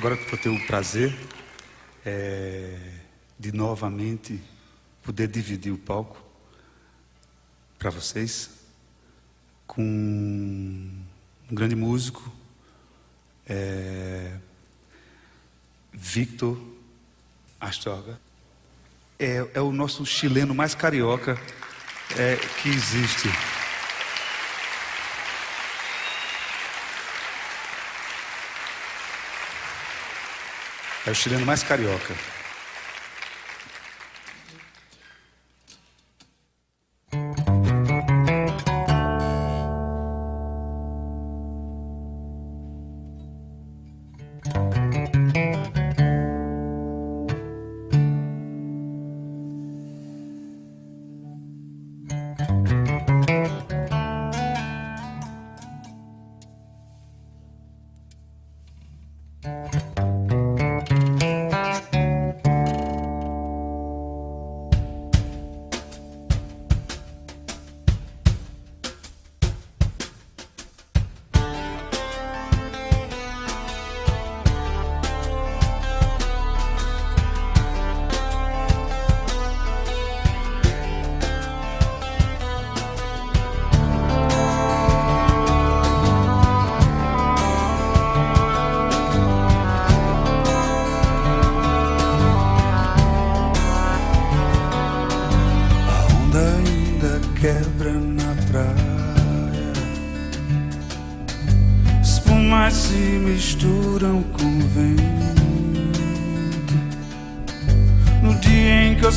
Agora vou ter o prazer é, de novamente poder dividir o palco para vocês com um grande músico, é, Victor Astorga. É, é, o nosso chileno mais carioca é, que existe. É o chileno mais carioca.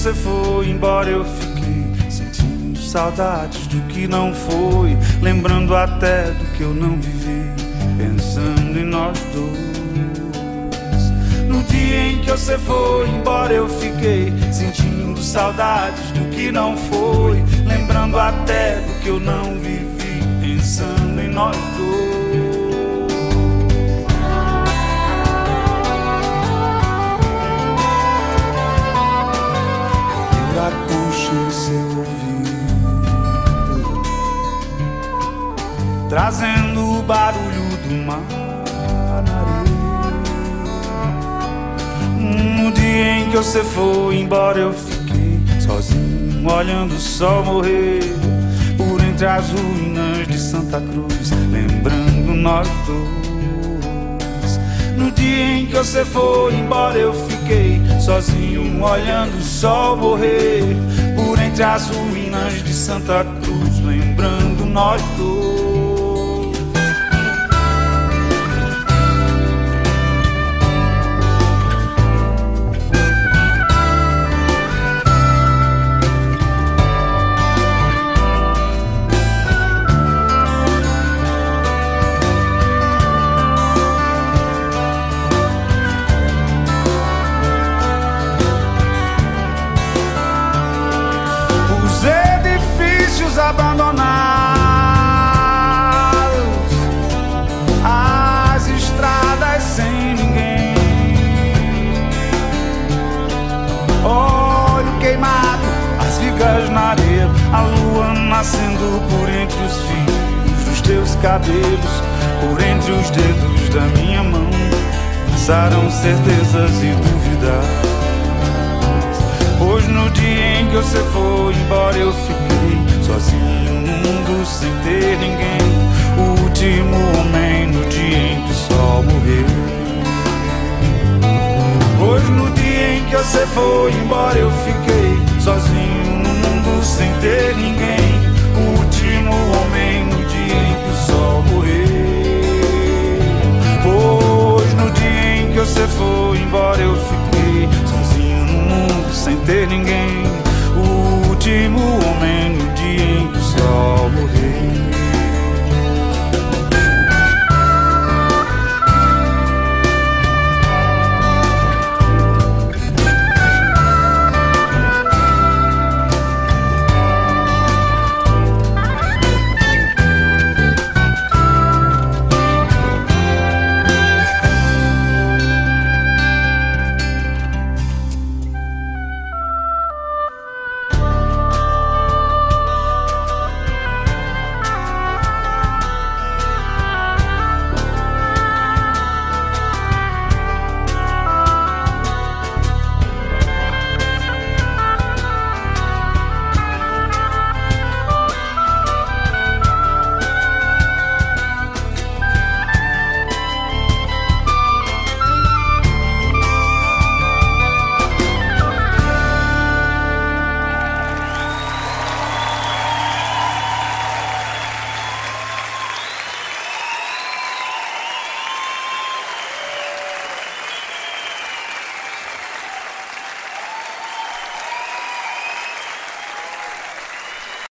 Você foi embora, eu fiquei sentindo saudades do que não foi, lembrando até do que eu não vivi, pensando em nós dois. No dia em que você foi embora, eu fiquei sentindo saudades do que não foi, até do que eu não vivi, pensando em nós dois. trazendo o barulho do mar na areia. No dia em que você foi embora, eu fiquei sozinho, olhando o sol morrer por entre as ruínas de Santa Cruz, lembrando nós dois. No dia em que você foi embora, eu fiquei sozinho, olhando o sol morrer por entre as ruínas de Santa Cruz, lembrando nós dois. Nascendo por entre os fios dos teus cabelos, por entre os dedos da minha mão. Passaram certezas e dúvidas. Pois no dia em que você foi embora, eu fiquei sem ter ninguém. O último homem no dia em que o sol morreu. Pois no dia em que você foi embora, eu fiquei sozinho no mundo sem ter ninguém